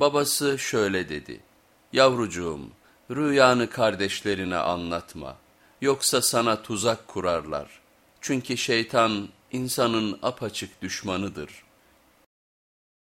Babası şöyle dedi, yavrucuğum rüyanı kardeşlerine anlatma, yoksa sana tuzak kurarlar. Çünkü şeytan insanın apaçık düşmanıdır.''